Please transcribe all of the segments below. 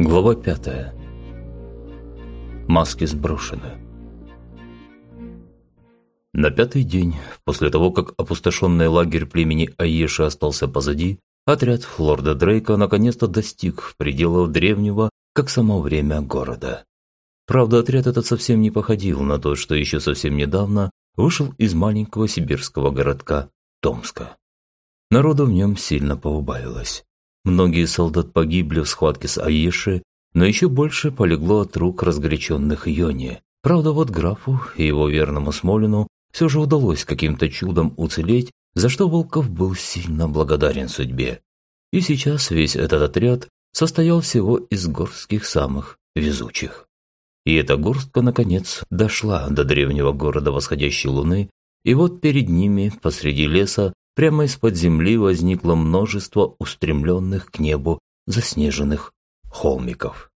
Глава пятая. Маски сброшены. На пятый день, после того, как опустошенный лагерь племени Аеши остался позади, отряд лорда Дрейка наконец-то достиг пределов древнего, как само время, города. Правда, отряд этот совсем не походил на то, что еще совсем недавно вышел из маленького сибирского городка Томска. Народу в нем сильно поубавилось. Многие солдат погибли в схватке с Аеши, но еще больше полегло от рук разгоряченных Йони. Правда, вот графу и его верному Смолину все же удалось каким-то чудом уцелеть, за что Волков был сильно благодарен судьбе. И сейчас весь этот отряд состоял всего из горских самых везучих. И эта горстка, наконец, дошла до древнего города восходящей луны, и вот перед ними, посреди леса, прямо из-под земли возникло множество устремленных к небу заснеженных холмиков.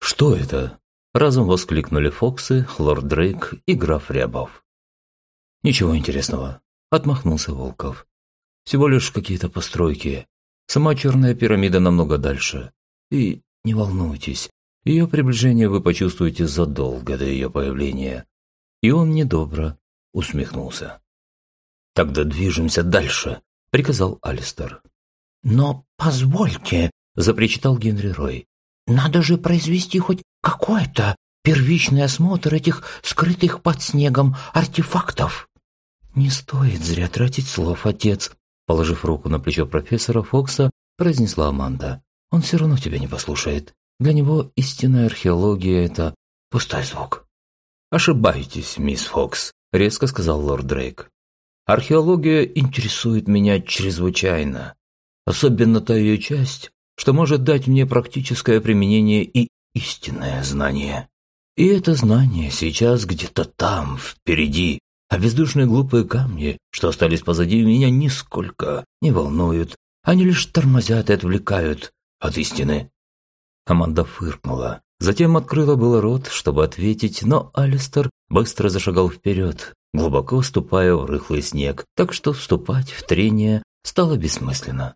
«Что это?» – разом воскликнули Фоксы, Лорд Дрейк и граф Рябов. «Ничего интересного», – отмахнулся Волков. «Всего лишь какие-то постройки. Сама черная пирамида намного дальше. И не волнуйтесь, ее приближение вы почувствуете задолго до ее появления». И он недобро усмехнулся. «Тогда движемся дальше», – приказал Алистер. «Но позвольте», – запричитал Генри Рой. «Надо же произвести хоть какой-то первичный осмотр этих скрытых под снегом артефактов». «Не стоит зря тратить слов, отец», – положив руку на плечо профессора Фокса, произнесла Аманда. «Он все равно тебя не послушает. Для него истинная археология – это пустой звук». «Ошибаетесь, мисс Фокс», – резко сказал лорд Дрейк. «Археология интересует меня чрезвычайно, особенно та ее часть, что может дать мне практическое применение и истинное знание. И это знание сейчас где-то там, впереди, а бездушные глупые камни, что остались позади, меня нисколько не волнуют, они лишь тормозят и отвлекают от истины. Аманда фыркнула. Затем открыла было рот, чтобы ответить, но Алистер быстро зашагал вперед, глубоко ступая в рыхлый снег, так что вступать в трение стало бессмысленно.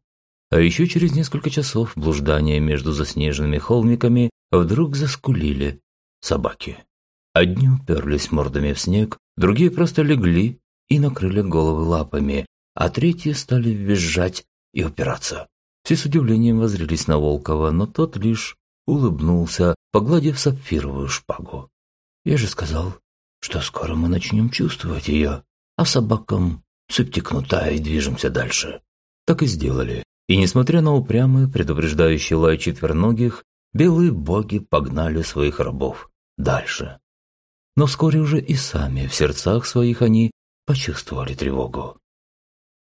А еще через несколько часов блуждания между заснеженными холмиками вдруг заскулили собаки. Одни уперлись мордами в снег, другие просто легли и накрыли головы лапами, а третьи стали визжать и упираться. Все с удивлением воззрелись на Волкова, но тот лишь улыбнулся, погладив сапфировую шпагу. «Я же сказал, что скоро мы начнем чувствовать ее, а собакам цепь кнута и движемся дальше». Так и сделали. И несмотря на упрямый, предупреждающий лай четверногих, белые боги погнали своих рабов дальше. Но вскоре уже и сами в сердцах своих они почувствовали тревогу.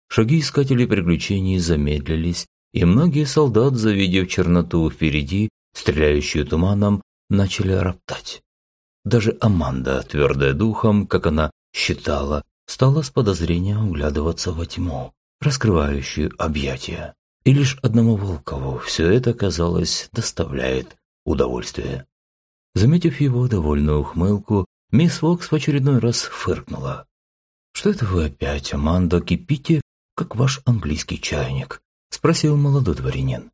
Шаги искателей приключений замедлились, и многие солдат, завидев черноту впереди, стреляющую туманом, начали роптать. Даже Аманда, твердая духом, как она считала, стала с подозрением углядываться во тьму, раскрывающую объятия. И лишь одному Волкову все это, казалось, доставляет удовольствие. Заметив его довольную ухмылку, мисс Вокс в очередной раз фыркнула. «Что это вы опять, Аманда, кипите, как ваш английский чайник?» спросил молодой дворянин.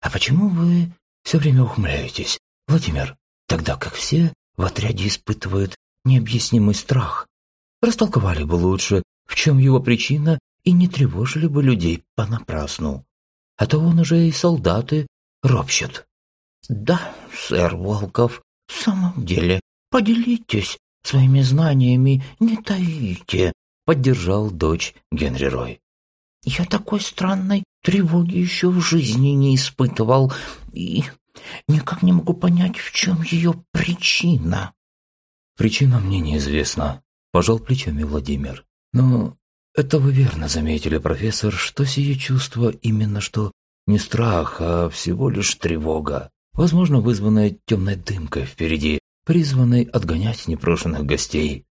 «А почему вы все время ухмыляетесь, Владимир, тогда как все в отряде испытывают необъяснимый страх? Растолковали бы лучше, в чем его причина, и не тревожили бы людей понапрасну. А то он уже и солдаты ропщут». «Да, сэр Волков, в самом деле, поделитесь своими знаниями, не таите», — поддержал дочь Генри Рой. «Я такой странной тревоги еще в жизни не испытывал и никак не могу понять, в чем ее причина. Причина мне неизвестна, пожал плечами Владимир. Но это вы верно заметили, профессор, что сие чувство именно что не страх, а всего лишь тревога, возможно, вызванная темной дымкой впереди, призванной отгонять непрошенных гостей.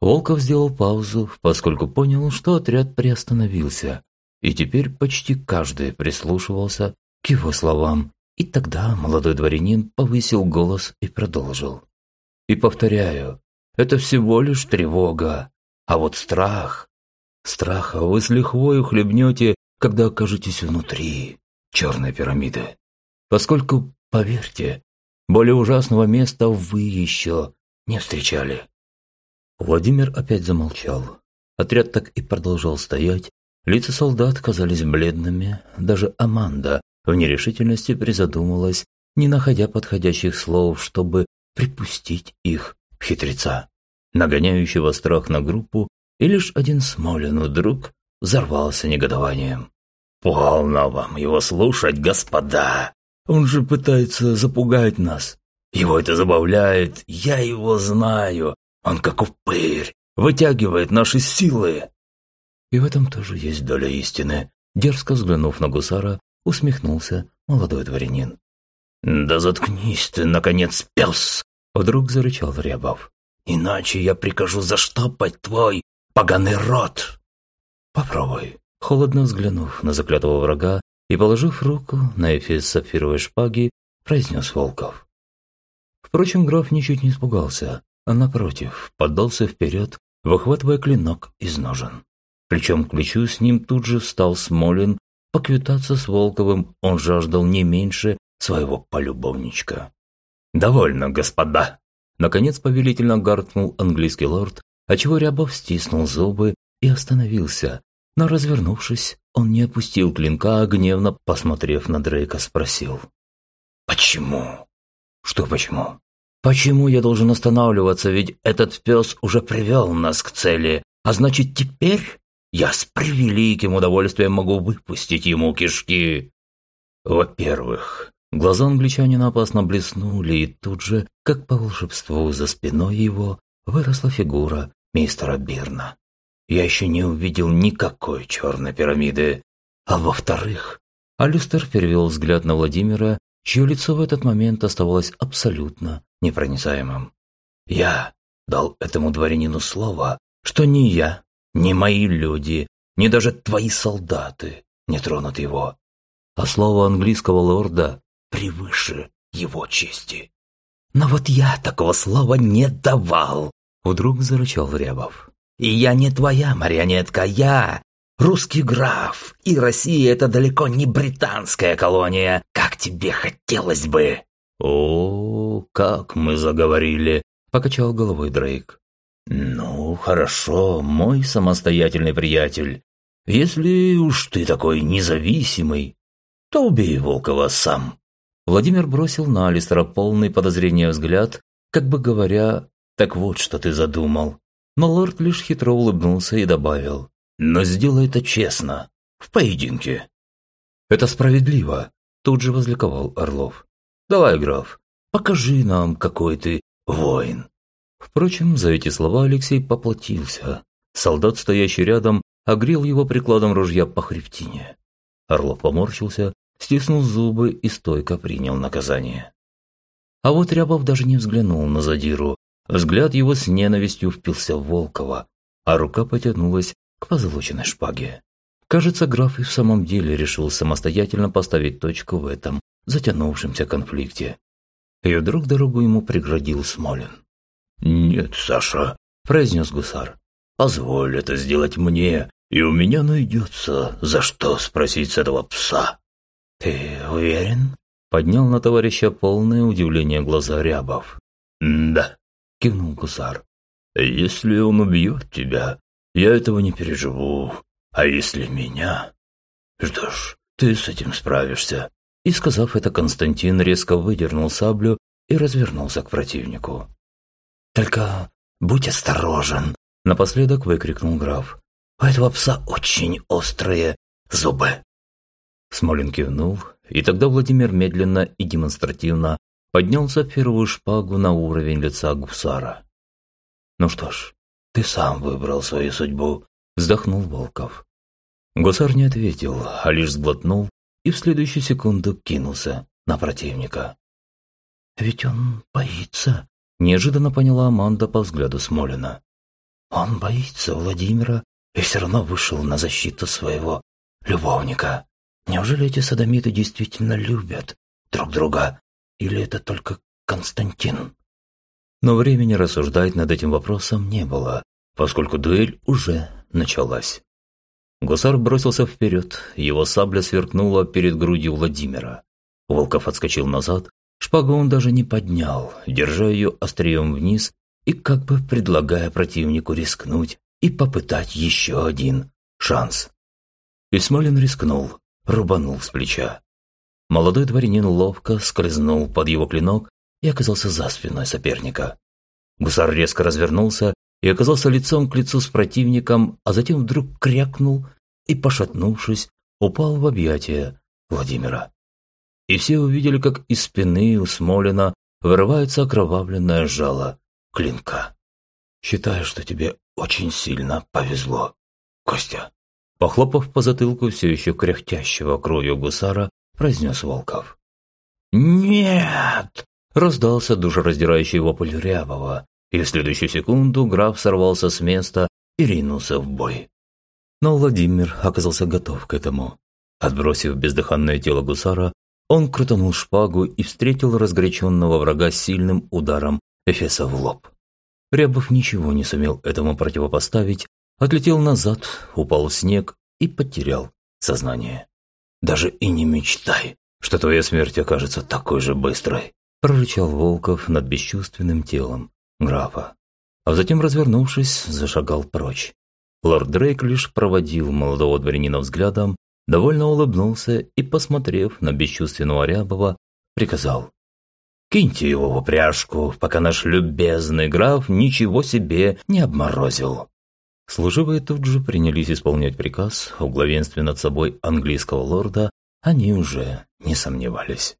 Волков сделал паузу, поскольку понял, что отряд приостановился, и теперь почти каждый прислушивался к его словам. И тогда молодой дворянин повысил голос и продолжил. «И повторяю, это всего лишь тревога, а вот страх... Страха вы с лихвой ухлебнете, когда окажетесь внутри черной пирамиды. Поскольку Поверьте, более ужасного места вы еще не встречали». Владимир опять замолчал. Отряд так и продолжал стоять. Лица солдат казались бледными. Даже Аманда в нерешительности призадумалась, не находя подходящих слов, чтобы припустить их хитреца, нагоняющего страх на группу, и лишь один Смолин вдруг взорвался негодованием. «Полно вам его слушать, господа! Он же пытается запугать нас. Его это забавляет, я его знаю. Он как упырь, вытягивает наши силы». И в этом тоже есть доля истины. Дерзко взглянув на гусара, усмехнулся молодой дворянин. «Да заткнись ты, наконец, пес!» Вдруг зарычал Рябов. «Иначе я прикажу заштопать твой поганый рот!» «Попробуй!» Холодно взглянув на заклятого врага и положив руку на эфес сапфировой шпаги, произнес Волков. Впрочем, граф ничуть не испугался, а напротив, поддался вперед, выхватывая клинок из ножен. Причем к плечу с ним тут же встал Смолин, поквитаться с Волковым он жаждал не меньше своего полюбовничка. «Довольно, господа!» Наконец повелительно гаркнул английский лорд, отчего Рябов стиснул зубы и остановился, но, развернувшись, он не опустил клинка, а гневно, посмотрев на Дрейка, спросил. «Почему?» «Что почему?» «Почему я должен останавливаться, ведь этот пес уже привел нас к цели, а значит, теперь я с превеликим удовольствием могу выпустить ему кишки?» Во-первых, глаза англичанина опасно блеснули, и тут же, как по волшебству за спиной его, выросла фигура мистера Бирна я еще не увидел никакой черной пирамиды. А во-вторых, Алюстер перевел взгляд на Владимира, чье лицо в этот момент оставалось абсолютно непроницаемым. «Я дал этому дворянину слово, что ни я, ни мои люди, ни даже твои солдаты не тронут его. А слово английского лорда превыше его чести». «Но вот я такого слова не давал!» Вдруг зарычал Рябов. И я не твоя марионетка, я русский граф, и Россия – это далеко не британская колония, как тебе хотелось бы». «О, как мы заговорили», – покачал головой Дрейк. «Ну, хорошо, мой самостоятельный приятель. Если уж ты такой независимый, то убей Волкова сам». Владимир бросил на Алистера полный подозрения взгляд, как бы говоря, «Так вот, что ты задумал но лорд лишь хитро улыбнулся и добавил. «Но сделай это честно, в поединке». «Это справедливо», – тут же возликовал Орлов. «Давай, граф, покажи нам, какой ты воин». Впрочем, за эти слова Алексей поплатился. Солдат, стоящий рядом, огрел его прикладом ружья по хребтине. Орлов поморщился, стиснул зубы и стойко принял наказание. А вот Рябов даже не взглянул на задиру, Взгляд его с ненавистью впился в Волкова, а рука потянулась к позолоченной шпаге. Кажется, граф и в самом деле решил самостоятельно поставить точку в этом затянувшемся конфликте. И вдруг дорогу ему преградил Смолин. «Нет, Саша», – произнес гусар, – «позволь это сделать мне, и у меня найдется, за что спросить с этого пса». «Ты уверен?» – поднял на товарища полное удивление глаза Рябов. «Да», – кивнул гусар. «Если он убьет тебя, я этого не переживу. А если меня? Что ж, ты с этим справишься». И, сказав это, Константин резко выдернул саблю и развернулся к противнику. «Только будь осторожен!» – напоследок выкрикнул граф. «У этого пса очень острые зубы!» Смолин кивнул, и тогда Владимир медленно и демонстративно поднялся в первую шпагу на уровень лица гусара. «Ну что ж, ты сам выбрал свою судьбу», – вздохнул Волков. Гусар не ответил, а лишь сглотнул и в следующую секунду кинулся на противника. «Ведь он боится», – неожиданно поняла Аманда по взгляду Смолина. «Он боится Владимира и все равно вышел на защиту своего любовника. Неужели эти садомиты действительно любят друг друга или это только Константин? Но времени рассуждать над этим вопросом не было, поскольку дуэль уже началась. Гусар бросился вперед, его сабля сверкнула перед грудью Владимира. Волков отскочил назад, Шпагу он даже не поднял, держа ее острием вниз и как бы предлагая противнику рискнуть и попытать еще один шанс. И Смолин рискнул, рубанул с плеча. Молодой дворянин ловко скользнул под его клинок и оказался за спиной соперника. Гусар резко развернулся и оказался лицом к лицу с противником, а затем вдруг крякнул и, пошатнувшись, упал в объятия Владимира. И все увидели, как из спины у Смолина вырывается окровавленное жало клинка. «Считаю, что тебе очень сильно повезло, Костя». Похлопав по затылку все еще кряхтящего кровью гусара, произнес Волков. «Нет!» – раздался душераздирающий вопль Рябова, и в следующую секунду граф сорвался с места и ринулся в бой. Но Владимир оказался готов к этому. Отбросив бездыханное тело гусара, он крутанул шпагу и встретил разгоряченного врага сильным ударом Эфеса в лоб. Рябов ничего не сумел этому противопоставить, отлетел назад, упал в снег и потерял сознание. «Даже и не мечтай, что твоя смерть окажется такой же быстрой», прорычал Волков над бесчувственным телом графа. А затем, развернувшись, зашагал прочь. Лорд Дрейк лишь проводил молодого дворянина взглядом, довольно улыбнулся и, посмотрев на бесчувственного Рябова, приказал. «Киньте его в упряжку, пока наш любезный граф ничего себе не обморозил». Служивые тут же принялись исполнять приказ, в главенстве над собой английского лорда они уже не сомневались.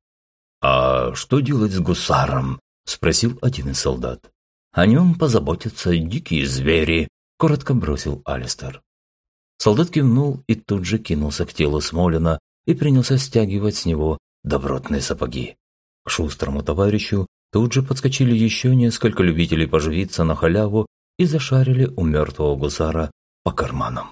«А что делать с гусаром?» – спросил один из солдат. «О нем позаботятся дикие звери», – коротко бросил Алистер. Солдат кивнул и тут же кинулся к телу Смолина и принялся стягивать с него добротные сапоги. К шустрому товарищу тут же подскочили еще несколько любителей поживиться на халяву и зашарили у мертвого гусара по карманам.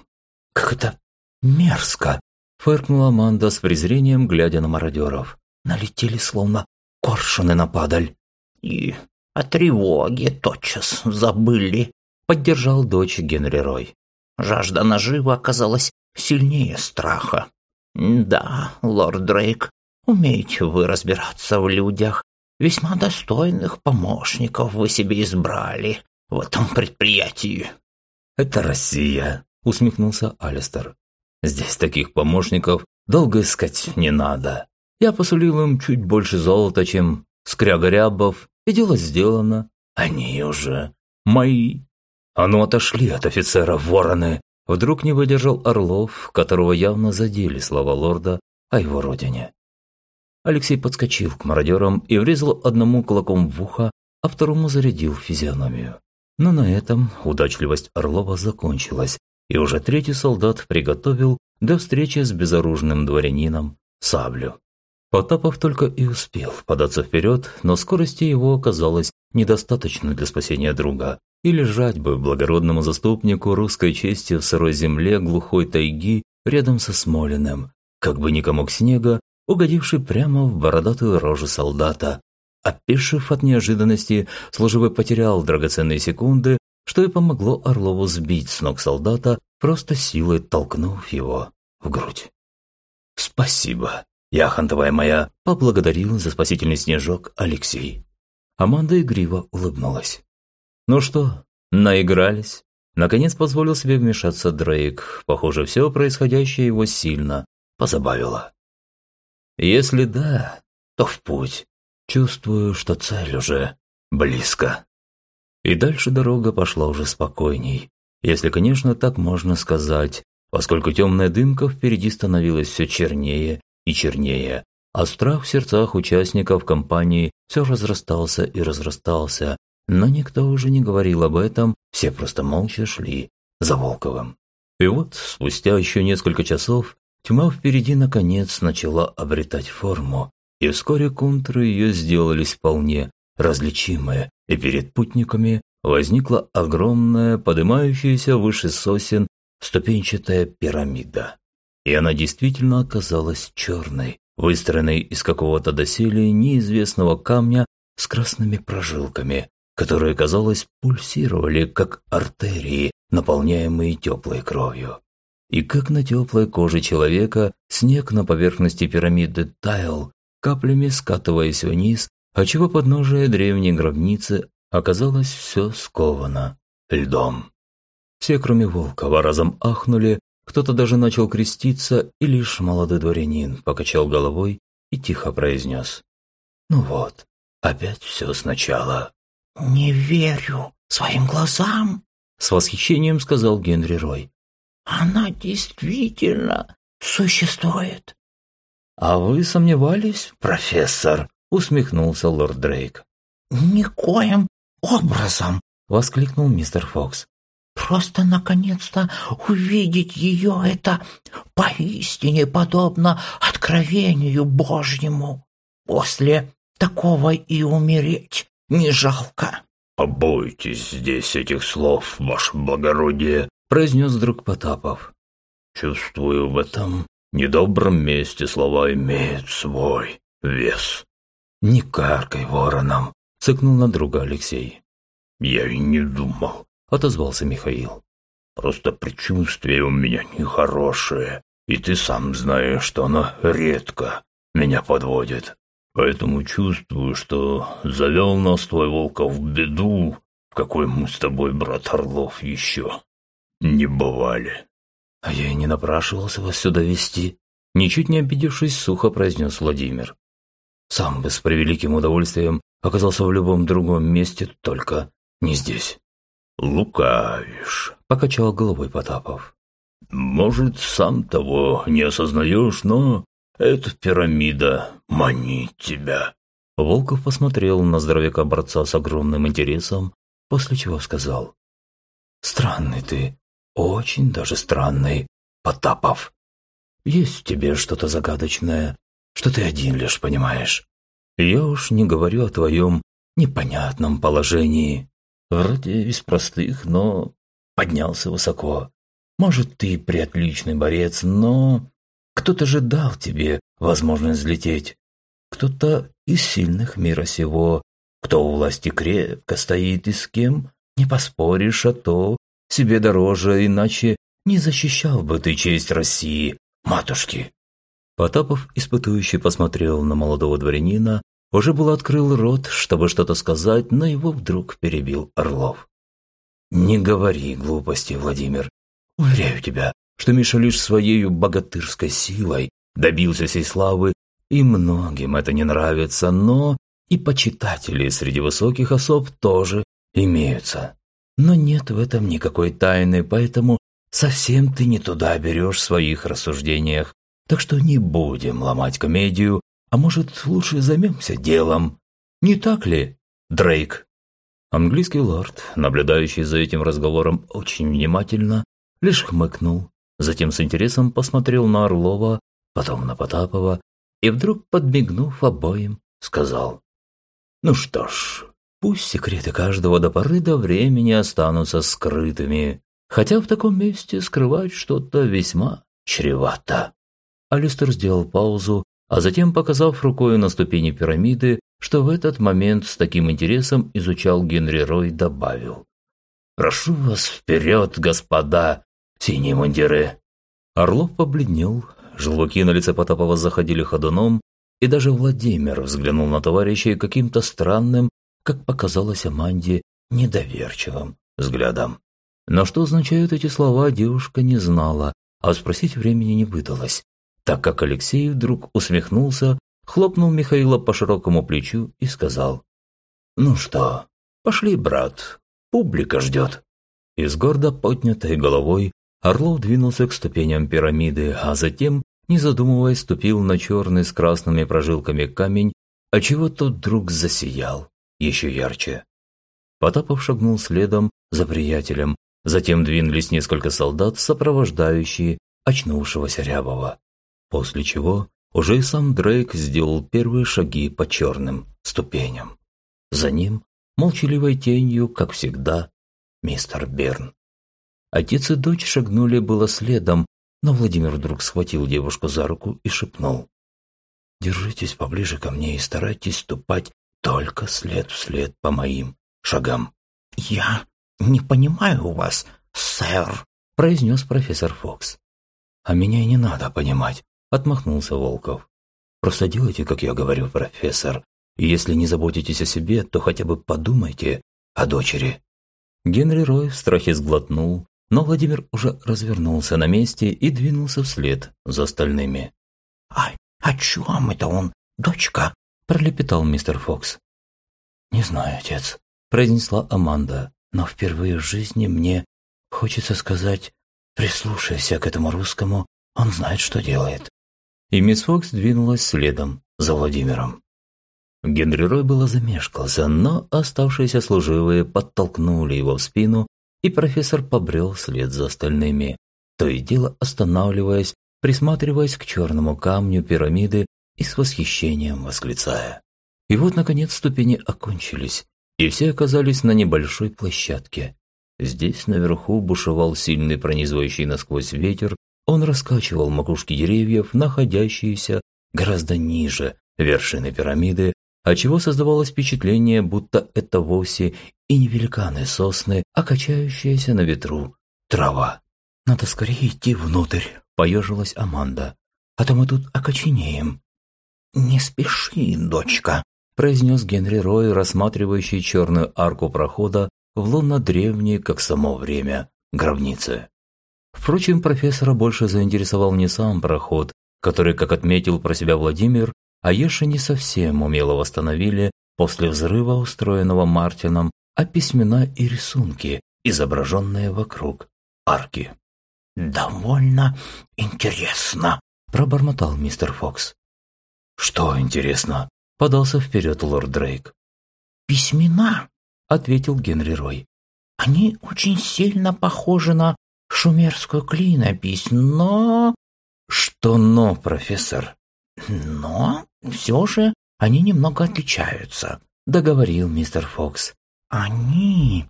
«Как это мерзко!» – фыркнула Аманда с презрением, глядя на мародеров. «Налетели словно коршуны на падаль». «И о тревоге тотчас забыли», – поддержал дочь Генри Рой. Жажда наживы оказалась сильнее страха. «Да, лорд Дрейк, умеете вы разбираться в людях. Весьма достойных помощников вы себе избрали в этом предприятии». «Это Россия», — усмехнулся Алистер. «Здесь таких помощников долго искать не надо. Я посулил им чуть больше золота, чем скряга-рябов, и дело сделано. Они уже мои». «А ну отошли от офицера, вороны!» Вдруг не выдержал Орлов, которого явно задели слова лорда о его родине. Алексей подскочил к мародерам и врезал одному кулаком в ухо, а второму зарядил физиономию. Но на этом удачливость Орлова закончилась, и уже третий солдат приготовил для встречи с безоружным дворянином саблю. Потапов только и успел податься вперед, но скорости его оказалось недостаточно для спасения друга, и лежать бы благородному заступнику русской чести в сырой земле глухой тайги рядом со Смолиным, как бы ни комок снега, угодивший прямо в бородатую рожу солдата. Опешив от неожиданности, служивый потерял драгоценные секунды, что и помогло Орлову сбить с ног солдата, просто силой толкнув его в грудь. «Спасибо, яхонтовая моя!» – поблагодарил за спасительный снежок Алексей. Аманда игриво улыбнулась. «Ну что, наигрались?» Наконец позволил себе вмешаться Дрейк. Похоже, все происходящее его сильно позабавило. «Если да, то в путь. Чувствую, что цель уже близко». И дальше дорога пошла уже спокойней, если, конечно, так можно сказать, поскольку темная дымка впереди становилась все чернее и чернее, а страх в сердцах участников компании все разрастался и разрастался, но никто уже не говорил об этом, все просто молча шли за Волковым. И вот, спустя еще несколько часов, тьма впереди наконец начала обретать форму, и вскоре контуры ее сделались вполне различимые, и перед путниками возникла огромная, поднимающаяся выше сосен, ступенчатая пирамида. И она действительно оказалась черной, выстроенной из какого-то доселе неизвестного камня с красными прожилками, которые, казалось, пульсировали, как артерии, наполняемые теплой кровью. И как на теплой коже человека снег на поверхности пирамиды таял, каплями скатываясь вниз отчего подножие древней гробницы оказалось все сковано льдом. Все, кроме Волкова, разом ахнули, кто-то даже начал креститься, и лишь молодой дворянин покачал головой и тихо произнес. «Ну вот, опять все сначала». «Не верю своим глазам», — с восхищением сказал Генри Рой. «Она действительно существует». «А вы сомневались, профессор?» — усмехнулся лорд Дрейк. «Никоим образом!» — воскликнул мистер Фокс. «Просто наконец-то увидеть ее — это поистине подобно откровению Божьему. После такого и умереть не жалко». «Побойтесь здесь этих слов, ваше благородие», — произнес друг Потапов. «Чувствую в этом недобром месте слова имеют свой вес». «Не каркай вороном», — цыкнул на друга Алексей. «Я и не думал», — отозвался Михаил. «Просто предчувствие у меня нехорошее, и ты сам знаешь, что оно редко меня подводит. Поэтому чувствую, что завел нас твой Волков в беду, в какой мы с тобой, брат Орлов, еще не бывали. А я и не напрашивался вас сюда вести, ничуть не обидевшись, сухо произнес Владимир. Сам бы с превеликим удовольствием оказался в любом другом месте, только не здесь. «Лукавишь», — покачал головой Потапов. «Может, сам того не осознаешь, но эта пирамида манит тебя». Волков посмотрел на здоровяка борца с огромным интересом, после чего сказал. «Странный ты, очень даже странный, Потапов. Есть в тебе что-то загадочное, что ты один лишь понимаешь. Я уж не говорю о твоем непонятном положении. Вроде из простых, но поднялся высоко. Может, ты приотличный борец, но кто-то же дал тебе возможность взлететь. Кто-то из сильных мира сего, кто у власти крепко стоит и с кем не поспоришь, а то себе дороже, иначе не защищал бы ты честь России, матушки. Потапов, испытующий, посмотрел на молодого дворянина, уже был открыл рот, чтобы что-то сказать, но его вдруг перебил Орлов. «Не говори глупости, Владимир. Уверяю тебя, что Миша лишь своей богатырской силой добился сей славы, и многим это не нравится, но и почитатели среди высоких особ тоже имеются. Но нет в этом никакой тайны, поэтому совсем ты не туда берешь в своих рассуждениях. Так что не будем ломать комедию, а может, лучше займемся делом. Не так ли, Дрейк? Английский лорд, наблюдающий за этим разговором очень внимательно, лишь хмыкнул Затем с интересом посмотрел на Орлова, потом на Потапова и вдруг, подмигнув обоим, сказал. «Ну что ж, пусть секреты каждого до поры до времени останутся скрытыми, хотя в таком месте скрывать что-то весьма чревато». Алистер сделал паузу, а затем, показав рукой на ступени пирамиды, что в этот момент с таким интересом изучал Генри Рой, добавил. «Прошу вас вперед, господа, синие мундиры». Орлов побледнел, желваки на лице Потапова заходили ходуном, и даже Владимир взглянул на товарищей каким-то странным, как показалось Аманде, недоверчивым взглядом. Но что означают эти слова, девушка не знала, а спросить времени не выдалось, так как Алексей вдруг усмехнулся, хлопнул Михаила по широкому плечу и сказал, «Ну что, пошли, брат, публика ждет». И с гордо поднятой головой Орлов двинулся к ступеням пирамиды, а затем, не задумываясь, ступил на черный с красными прожилками камень, отчего тот вдруг засиял еще ярче. Потапов шагнул следом за приятелем, затем двинулись несколько солдат, сопровождающие очнувшегося Рябова. После чего уже и сам Дрейк сделал первые шаги по черным ступеням. За ним, молчаливой тенью, как всегда, мистер Берн. Отец и дочь шагнули было следом, но Владимир вдруг схватил девушку за руку и шепнул. «Держитесь поближе ко мне и старайтесь ступать только след в след по моим шагам». «Я не понимаю вас, сэр», – произнес профессор Фокс. «А меня и не надо понимать», – отмахнулся Волков. «Просто делайте, как я говорю, профессор, И если не заботитесь о себе, то хотя бы подумайте о дочери». Генри Рой в страхе сглотнул, но Владимир уже развернулся на месте и двинулся вслед за остальными. «Ай, о чем это он, дочка?» – пролепетал мистер Фокс. «Не знаю, отец», – произнесла Аманда, «но впервые в жизни мне хочется сказать, прислушайся к этому русскому, он знает, что делает». И мисс Фокс двинулась следом за Владимиром. Генри Рой было замешкался, но оставшиеся служивые подтолкнули его в спину, и профессор побрел вслед за остальными, то и дело останавливаясь, присматриваясь к черному камню пирамиды и с восхищением восклицая. И вот, наконец, ступени окончились, и все оказались на небольшой площадке. Здесь наверху бушевал сильный пронизывающий насквозь ветер, он раскачивал макушки деревьев, находящиеся гораздо ниже вершины пирамиды, отчего создавалось впечатление, будто это вовсе и не великаны сосны, а качающаяся на ветру трава. «Надо скорее идти внутрь», – поежилась Аманда. «А то мы тут окоченеем». «Не спеши, дочка», – произнес Генри Рой, рассматривающий черную арку прохода в лунно-древней, как само время, гробнице. Впрочем, профессора больше заинтересовал не сам проход, который, как отметил про себя Владимир, Аеши не совсем умело восстановили после взрыва, устроенного Мартином, а письмена и рисунки, изображенные вокруг арки. «Довольно интересно», – пробормотал мистер Фокс. «Что интересно?» – подался вперед лорд Дрейк. «Письмена», – ответил Генри Рой. «Они очень сильно похожи на шумерскую клинопись, но...» «Что «но», профессор?» «Но все же они немного отличаются», — договорил мистер Фокс. «Они...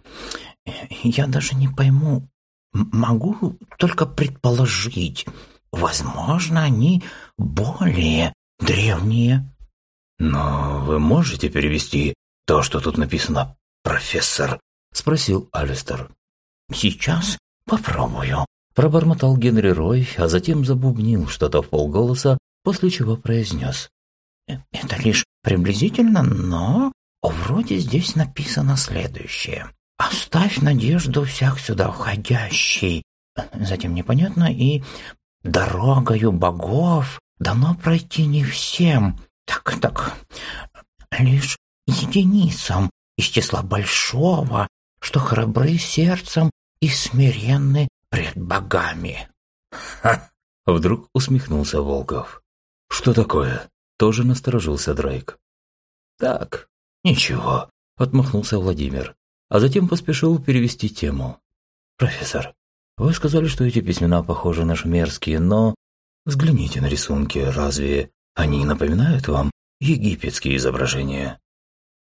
Я даже не пойму. Могу только предположить. Возможно, они более древние». «Но вы можете перевести то, что тут написано, профессор?» — спросил Алистер. «Сейчас попробую», — пробормотал Генри Рой, а затем забубнил что-то в полголоса, после чего произнес. Это лишь приблизительно, но вроде здесь написано следующее. «Оставь надежду всех сюда входящий». Затем непонятно и «Дорогою богов дано пройти не всем». Так, так, лишь единицам из числа большого, что храбры сердцем и смиренны пред богами. «Ха!» — вдруг усмехнулся Волков. «Что такое?» Тоже насторожился Дрейк. «Так, ничего», – отмахнулся Владимир, а затем поспешил перевести тему. «Профессор, вы сказали, что эти письмена похожи на шумерские, но взгляните на рисунки, разве они напоминают вам египетские изображения?»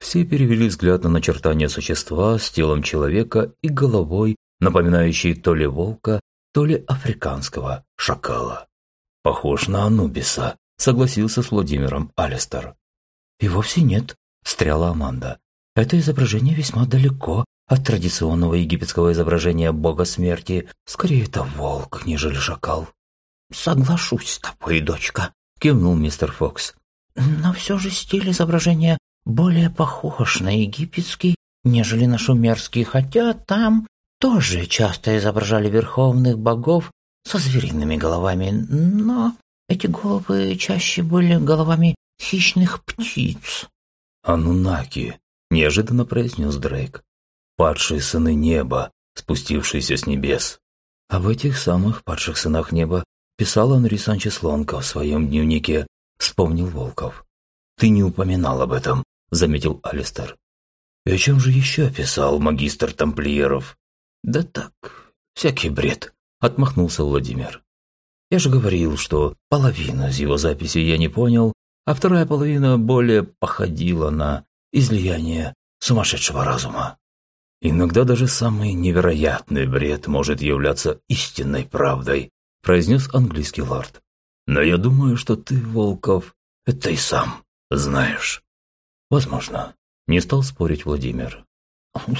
Все перевели взгляд на начертание существа с телом человека и головой, напоминающей то ли волка, то ли африканского шакала. «Похож на Анубиса», согласился с Владимиром Алистер. «И вовсе нет», – встряла Аманда. «Это изображение весьма далеко от традиционного египетского изображения бога смерти. Скорее, это волк, нежели шакал». «Соглашусь с тобой, дочка», – кивнул мистер Фокс. «Но все же стиль изображения более похож на египетский, нежели на шумерский, хотя там тоже часто изображали верховных богов со звериными головами, но эти головы чаще были головами хищных птиц. «Анунаки», — неожиданно произнес Дрейк. «Падшие сыны неба, спустившиеся с небес». А в этих самых падших сынах неба писал Анри Санчес Лонко в своем дневнике, вспомнил Волков. «Ты не упоминал об этом», — заметил Алистер. «И о чем же еще писал магистр тамплиеров?» «Да так, всякий бред», — отмахнулся Владимир. Я же говорил, что половину из его записей я не понял, а вторая половина более походила на излияние сумасшедшего разума. Иногда даже самый невероятный бред может являться истинной правдой, произнес английский лорд. Но я думаю, что ты, Волков, это и сам знаешь. Возможно, не стал спорить Владимир.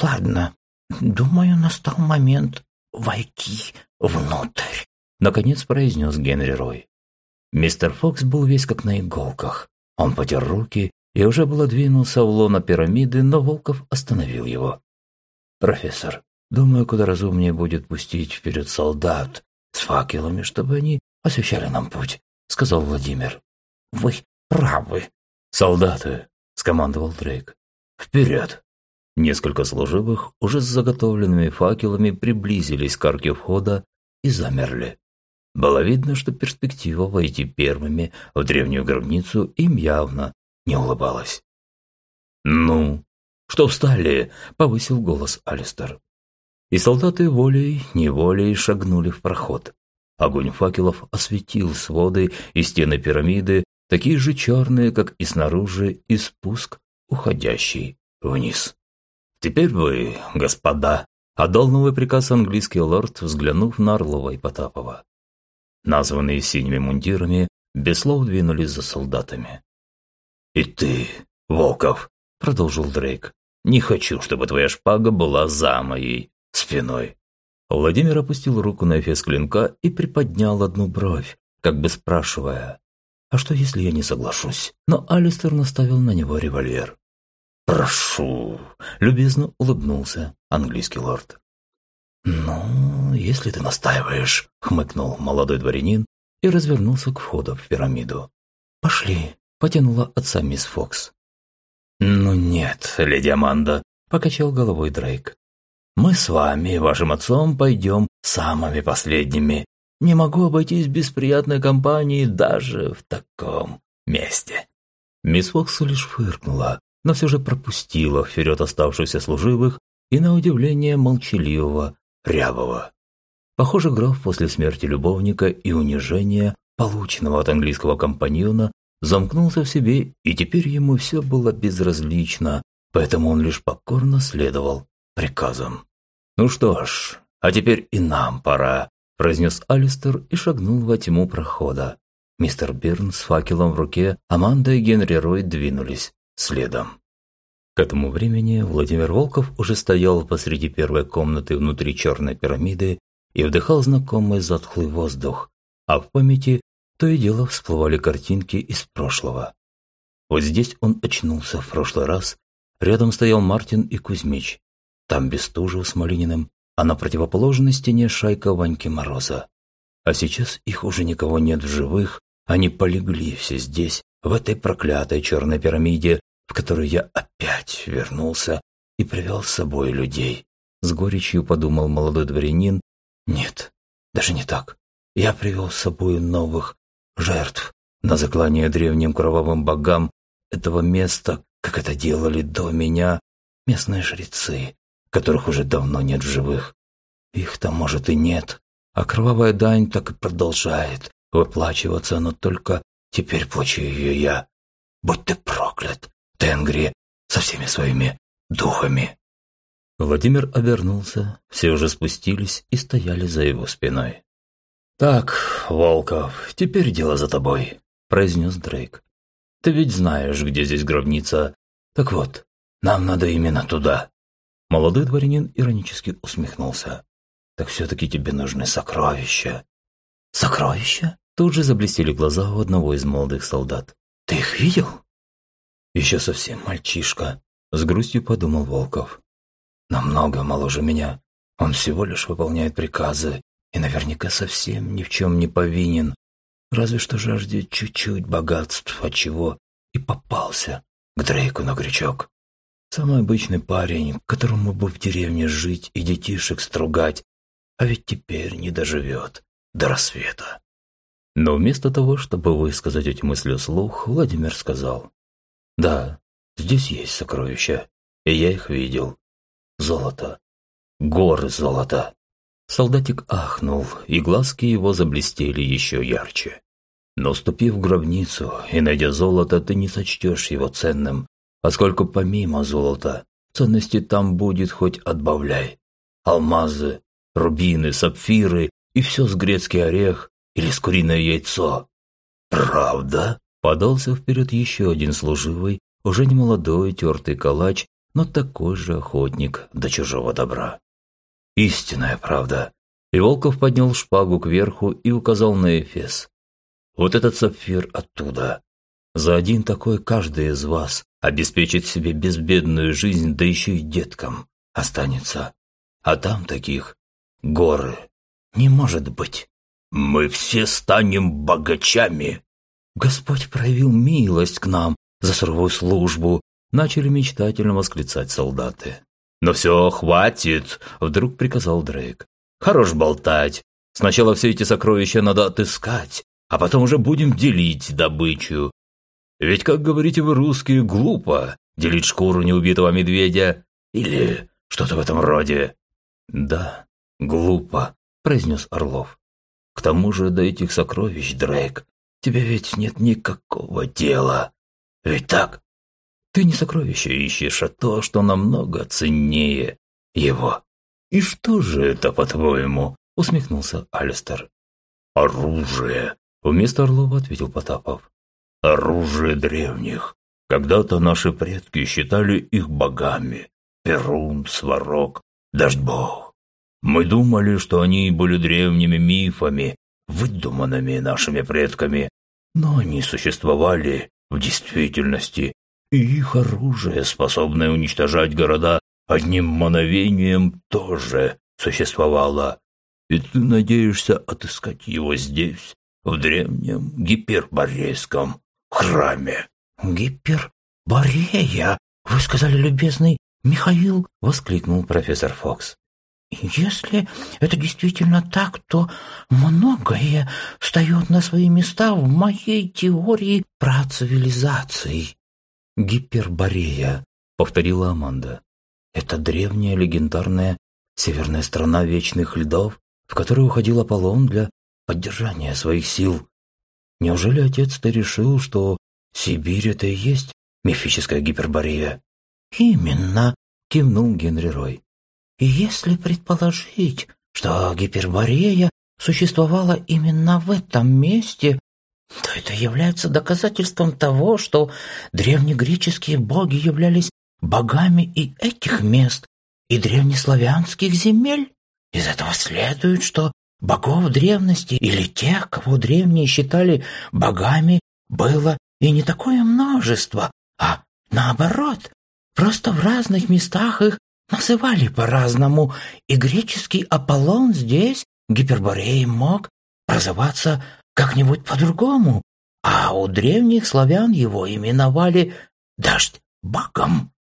Ладно, думаю, настал момент войти внутрь. Наконец произнес Генри Рой. Мистер Фокс был весь как на иголках. Он потер руки и уже было двинулся в лоно пирамиды, но Волков остановил его. «Профессор, думаю, куда разумнее будет пустить вперед солдат с факелами, чтобы они освещали нам путь», — сказал Владимир. «Вы правы». «Солдаты», — скомандовал Дрейк. «Вперед!» Несколько служивых уже с заготовленными факелами приблизились к арке входа и замерли. Было видно, что перспектива войти первыми в древнюю гробницу им явно не улыбалась. «Ну, что встали?» – повысил голос Алистер. И солдаты волей-неволей шагнули в проход. Огонь факелов осветил своды и стены пирамиды, такие же черные, как и снаружи, и спуск, уходящий вниз. «Теперь вы, господа», – отдал новый приказ английский лорд, взглянув на Орлова и Потапова. Названные синими мундирами, без слов двинулись за солдатами. «И ты, Волков», — продолжил Дрейк, — «не хочу, чтобы твоя шпага была за моей спиной». Владимир опустил руку на эфес клинка и приподнял одну бровь, как бы спрашивая, «А что, если я не соглашусь?» Но Алистер наставил на него револьвер. «Прошу», — любезно улыбнулся английский лорд. «Ну, если ты настаиваешь», — хмыкнул молодой дворянин и развернулся к входу в пирамиду. «Пошли», потянула отца мисс Фокс. «Ну нет, леди Аманда», – покачал головой Дрейк. «Мы с вами, вашим отцом, пойдем самыми последними. Не могу обойтись без приятной компании даже в таком месте». Мисс Фокс лишь фыркнула, но все же пропустила вперед оставшихся служивых и, на удивление, молчаливого, рябого. Похоже, граф после смерти любовника и унижения, полученного от английского компаньона, замкнулся в себе, и теперь ему все было безразлично, поэтому он лишь покорно следовал приказам. «Ну что ж, а теперь и нам пора», – произнес Алистер и шагнул во тьму прохода. Мистер Бирн с факелом в руке, Аманда и Генри Рой двинулись следом. К этому времени Владимир Волков уже стоял посреди первой комнаты внутри черной пирамиды и вдыхал знакомый затхлый воздух, а в памяти то и дело всплывали картинки из прошлого. Вот здесь он очнулся в прошлый раз. Рядом стоял Мартин и Кузьмич. Там Бестужев с Малининым, а на противоположной стене шайка Ваньки Мороза. А сейчас их уже никого нет в живых, они полегли все здесь, в этой проклятой черной пирамиде, в которую я опять вернулся и привел с собой людей. С горечью подумал молодой дворянин. Нет, даже не так. Я привел с собой новых, жертв на заклание древним кровавым богам этого места, как это делали до меня местные жрецы, которых уже давно нет в живых. Их-то, может, и нет, а кровавая дань так и продолжает выплачиваться, но только теперь плачу ее я. Будь ты проклят, Тенгри, со всеми своими духами. Владимир обернулся, все уже спустились и стояли за его спиной. «Так, Волков, теперь дело за тобой», – произнес Дрейк. «Ты ведь знаешь, где здесь гробница. Так вот, нам надо именно туда». Молодой дворянин иронически усмехнулся. «Так все-таки тебе нужны сокровища». «Сокровища?» Тут же заблестели глаза у одного из молодых солдат. «Ты их видел?» «Еще совсем мальчишка», – с грустью подумал Волков. «Намного моложе меня. Он всего лишь выполняет приказы и наверняка совсем ни в чем не повинен, разве что жаждет чуть-чуть богатств, от чего и попался к Дрейку на крючок. Самый обычный парень, которому бы в деревне жить и детишек стругать, а ведь теперь не доживет до рассвета. Но вместо того, чтобы высказать эти мысли вслух, Владимир сказал, «Да, здесь есть сокровища, и я их видел. Золото. Горы золота. Солдатик ахнул, и глазки его заблестели еще ярче. Но ступив в гробницу и найдя золото, ты не сочтешь его ценным, поскольку помимо золота ценности там будет хоть отбавляй. Алмазы, рубины, сапфиры и все с грецкий орех или с куриное яйцо. «Правда?» – подался вперед еще один служивый, уже не молодой тертый калач, но такой же охотник до чужого добра. Истинная правда. И Волков поднял шпагу кверху и указал на Эфес. Вот этот сапфир оттуда. За один такой каждый из вас обеспечит себе безбедную жизнь, да еще и деткам останется. А там таких горы не может быть. Мы все станем богачами. Господь проявил милость к нам за суровую службу, начали мечтательно восклицать солдаты. «Но все, хватит!» – вдруг приказал Дрейк. «Хорош болтать. Сначала все эти сокровища надо отыскать, а потом уже будем делить добычу. Ведь, как говорите вы, русские, глупо делить шкуру неубитого медведя или что-то в этом роде». «Да, глупо», – произнес Орлов. «К тому же до этих сокровищ, Дрейк, тебе ведь нет никакого дела. Ведь так?» Ты не сокровище ищешь, а то, что намного ценнее его. И что же это, по-твоему? Усмехнулся Алистер. Оружие, вместо Орлова ответил Потапов. Оружие древних. Когда-то наши предки считали их богами. Перун, Сварог, Дождь-бог. Мы думали, что они были древними мифами, выдуманными нашими предками, но они существовали в действительности и их оружие, способное уничтожать города одним мановением, тоже существовало. И ты надеешься отыскать его здесь, в древнем гиперборейском храме. «Гиперборея? Вы сказали, любезный Михаил?» — воскликнул профессор Фокс. «Если это действительно так, то многое встает на свои места в моей теории про цивилизации. «Гиперборея», — повторила Аманда. «Это древняя легендарная северная страна вечных льдов, в которую уходил Аполлон для поддержания своих сил. Неужели отец-то решил, что Сибирь — это и есть мифическая Гиперборея?» «Именно», — кивнул Генри Рой. «И если предположить, что Гиперборея существовала именно в этом месте, то это является доказательством того, что древнегреческие боги являлись богами и этих мест, и древнеславянских земель. Из этого следует, что богов древности или тех, кого древние считали богами, было и не такое множество, а наоборот, просто в разных местах их называли по-разному, и греческий Аполлон здесь, Гипербореей, мог называться как-нибудь по-другому, а у древних славян его именовали «дождь богом».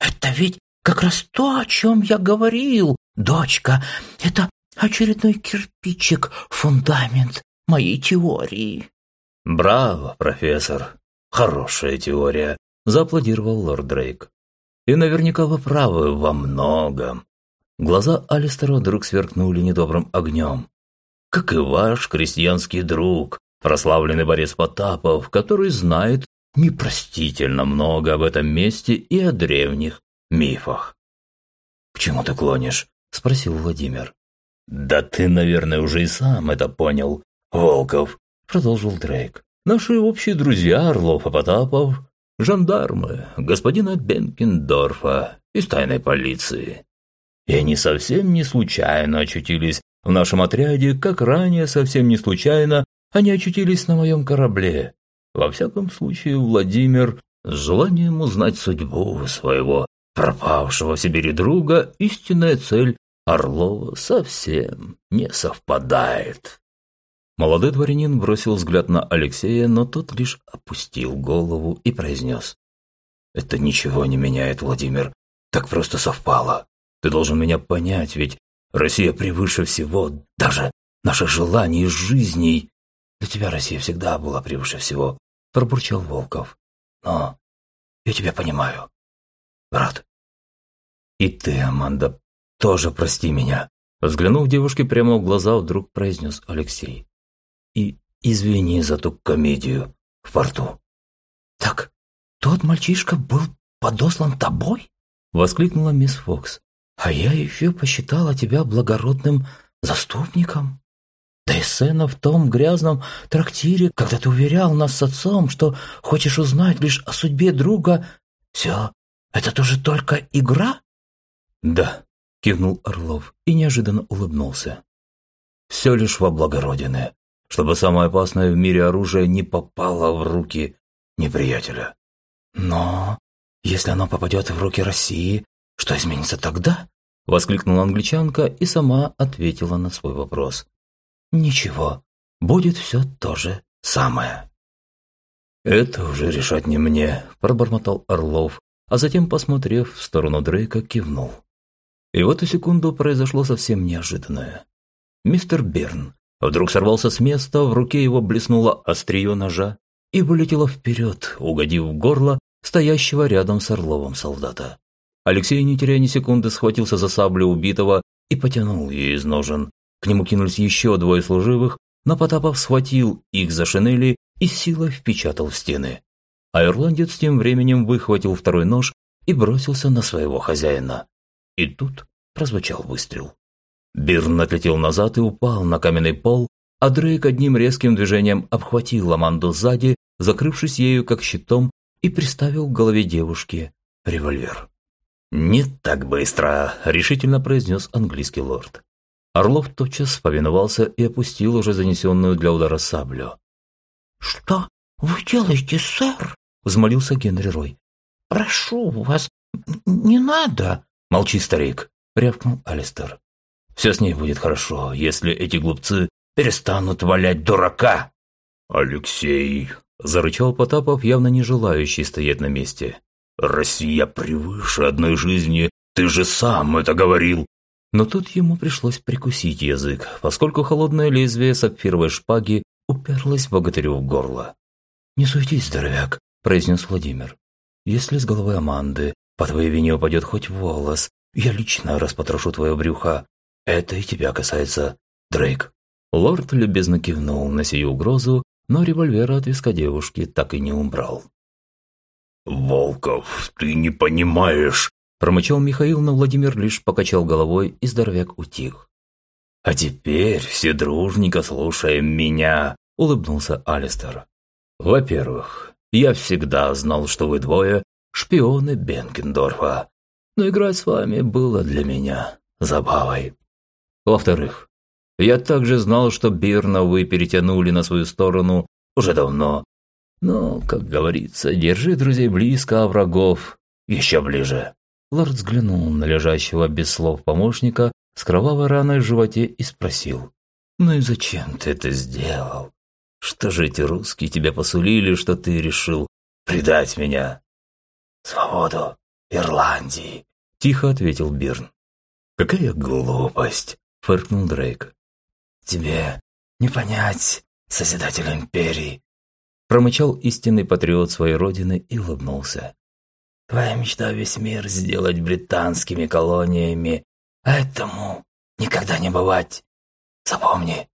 Это ведь как раз то, о чем я говорил, дочка. Это очередной кирпичик, фундамент моей теории. Браво, профессор. Хорошая теория, зааплодировал лорд Дрейк. И наверняка вы правы во многом. Глаза Алистера вдруг сверкнули недобрым огнем как и ваш крестьянский друг, прославленный Борис Потапов, который знает непростительно много об этом месте и о древних мифах. «К чему ты клонишь?» – спросил Владимир. «Да ты, наверное, уже и сам это понял, Волков», – продолжил Дрейк. «Наши общие друзья Орлов и Потапов – жандармы господина Бенкендорфа из тайной полиции. И они совсем не случайно очутились в нашем отряде, как ранее, совсем не случайно, они очутились на моем корабле. Во всяком случае, Владимир, с желанием узнать судьбу своего пропавшего в Сибири друга, истинная цель Орлова совсем не совпадает. Молодой дворянин бросил взгляд на Алексея, но тот лишь опустил голову и произнес. «Это ничего не меняет, Владимир. Так просто совпало. Ты должен меня понять, ведь Россия превыше всего, даже наших желаний и жизней. Для тебя Россия всегда была превыше всего, пробурчал Волков. Но я тебя понимаю, брат. И ты, Аманда, тоже прости меня. Взглянув девушке прямо в глаза, вдруг произнес Алексей. И извини за ту комедию в порту. Так, тот мальчишка был подослан тобой? Воскликнула мисс Фокс. А я еще посчитала тебя благородным заступником. Да и сцена в том грязном трактире, когда ты уверял нас с отцом, что хочешь узнать лишь о судьбе друга, все, это тоже только игра? Да, кивнул Орлов и неожиданно улыбнулся. Все лишь во благородине, чтобы самое опасное в мире оружие не попало в руки неприятеля. Но если оно попадет в руки России, что изменится тогда? Воскликнула англичанка и сама ответила на свой вопрос. Ничего, будет все то же самое. «Это уже решать не мне», – пробормотал Орлов, а затем, посмотрев в сторону Дрейка, кивнул. И в эту секунду произошло совсем неожиданное. Мистер Берн вдруг сорвался с места, в руке его блеснуло острие ножа и вылетело вперед, угодив в горло стоящего рядом с Орловым солдата. Алексей, не теряя ни секунды, схватился за саблю убитого и потянул ее из ножен. К нему кинулись еще двое служивых, но Потапов схватил их за шинели и силой впечатал в стены. А ирландец тем временем выхватил второй нож и бросился на своего хозяина. И тут прозвучал выстрел. Бирн отлетел назад и упал на каменный пол, а Дрейк одним резким движением обхватил Аманду сзади, закрывшись ею как щитом, и приставил к голове девушки револьвер. «Не так быстро», – решительно произнес английский лорд. Орлов тотчас повиновался и опустил уже занесенную для удара саблю. «Что вы делаете, сэр?» – взмолился Генри Рой. «Прошу вас, не надо!» «Молчи, старик!» – рявкнул Алистер. «Все с ней будет хорошо, если эти глупцы перестанут валять дурака!» «Алексей!» – зарычал Потапов, явно не желающий стоять на месте. «Россия превыше одной жизни, ты же сам это говорил!» Но тут ему пришлось прикусить язык, поскольку холодное лезвие сапфировой шпаги уперлось богатырю в горло. «Не суетись, здоровяк», – произнес Владимир. «Если с головы Аманды по твоей вине упадет хоть волос, я лично распотрошу твое брюхо. Это и тебя касается, Дрейк». Лорд любезно кивнул на сию угрозу, но револьвера от виска девушки так и не убрал. «Волков, ты не понимаешь!» Промычал Михаил, но Владимир лишь покачал головой, и здоровяк утих. «А теперь все дружненько слушаем меня», – улыбнулся Алистер. «Во-первых, я всегда знал, что вы двое – шпионы Бенкендорфа, но играть с вами было для меня забавой. Во-вторых, я также знал, что Бирна вы перетянули на свою сторону уже давно, но, как говорится, держи друзей близко, а врагов еще ближе». Лорд взглянул на лежащего без слов помощника с кровавой раной в животе и спросил. «Ну и зачем ты это сделал? Что же эти русские тебя посулили, что ты решил предать меня?» «Свободу Ирландии», – тихо ответил Бирн. «Какая глупость!» – фыркнул Дрейк. «Тебе не понять, Созидатель Империи!» Промычал истинный патриот своей родины и улыбнулся. Твоя мечта весь мир сделать британскими колониями. Этому никогда не бывать. Запомни,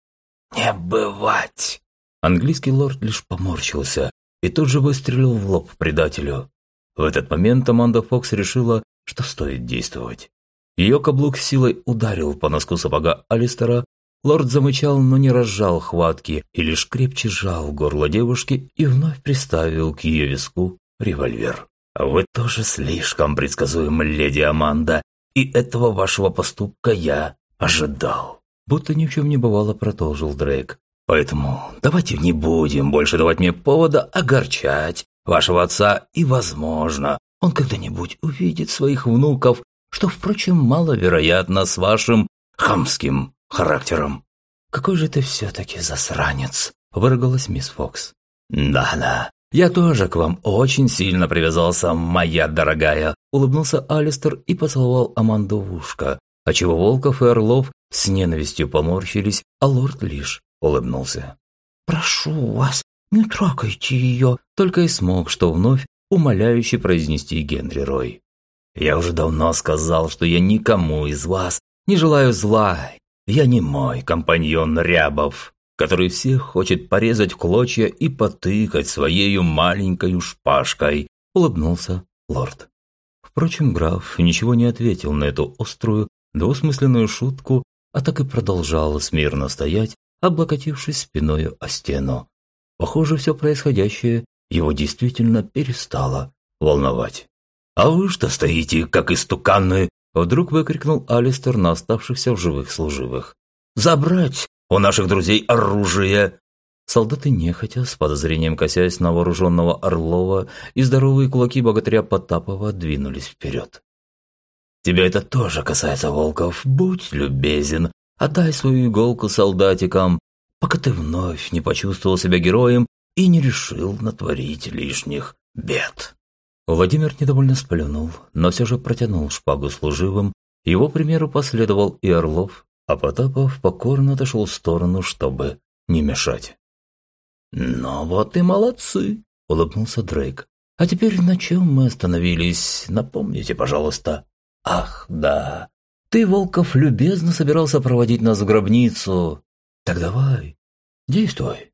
не бывать. Английский лорд лишь поморщился и тут же выстрелил в лоб предателю. В этот момент Аманда Фокс решила, что стоит действовать. Ее каблук силой ударил по носку сапога Алистера, лорд замычал, но не разжал хватки и лишь крепче сжал горло девушки и вновь приставил к ее виску револьвер. «Вы тоже слишком предсказуемы, леди Аманда, и этого вашего поступка я ожидал». Будто ни в чем не бывало, продолжил Дрейк. «Поэтому давайте не будем больше давать мне повода огорчать вашего отца, и, возможно, он когда-нибудь увидит своих внуков, что, впрочем, маловероятно с вашим хамским характером». «Какой же ты все-таки засранец!» – выругалась мисс Фокс. «Да-да, «Я тоже к вам очень сильно привязался, моя дорогая», – улыбнулся Алистер и поцеловал Аманду в ушко, отчего Волков и Орлов с ненавистью поморщились, а лорд лишь улыбнулся. «Прошу вас, не трогайте ее», – только и смог, что вновь умоляюще произнести Генри Рой. «Я уже давно сказал, что я никому из вас не желаю зла. Я не мой компаньон Рябов» который всех хочет порезать в клочья и потыкать своею маленькой шпажкой», – улыбнулся лорд. Впрочем, граф ничего не ответил на эту острую, двусмысленную шутку, а так и продолжал смирно стоять, облокотившись спиною о стену. Похоже, все происходящее его действительно перестало волновать. «А вы что стоите, как истуканы?» Вдруг выкрикнул Алистер на оставшихся в живых служивых. «Забрать у наших друзей оружие!» Солдаты нехотя, с подозрением косясь на вооруженного Орлова и здоровые кулаки богатыря Потапова двинулись вперед. «Тебя это тоже касается, Волков. Будь любезен, отдай свою иголку солдатикам, пока ты вновь не почувствовал себя героем и не решил натворить лишних бед». Владимир недовольно сплюнул, но все же протянул шпагу служивым. Его примеру последовал и Орлов, а Потапов покорно отошел в сторону, чтобы не мешать. «Ну вот и молодцы!» – улыбнулся Дрейк. «А теперь на чем мы остановились? Напомните, пожалуйста». «Ах, да. Ты, Волков, любезно собирался проводить нас в гробницу. Так давай, действуй».